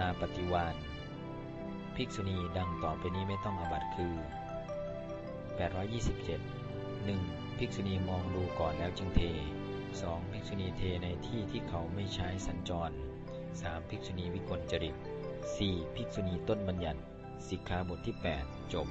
นาปฏิวานภิกษุณีดังต่อไปนี้ไม่ต้องอบัตคือ 827 1. ภิกษุณีมองดูก่อนแล้วจึงเท 2. ภิกษุณีเทในที่ที่เขาไม่ใช้สัญจร 3. ภิกษุณีวิกลจริต 4. ภิกษุณีต้นบัญญัติสิกขาบทที่ 8 จบ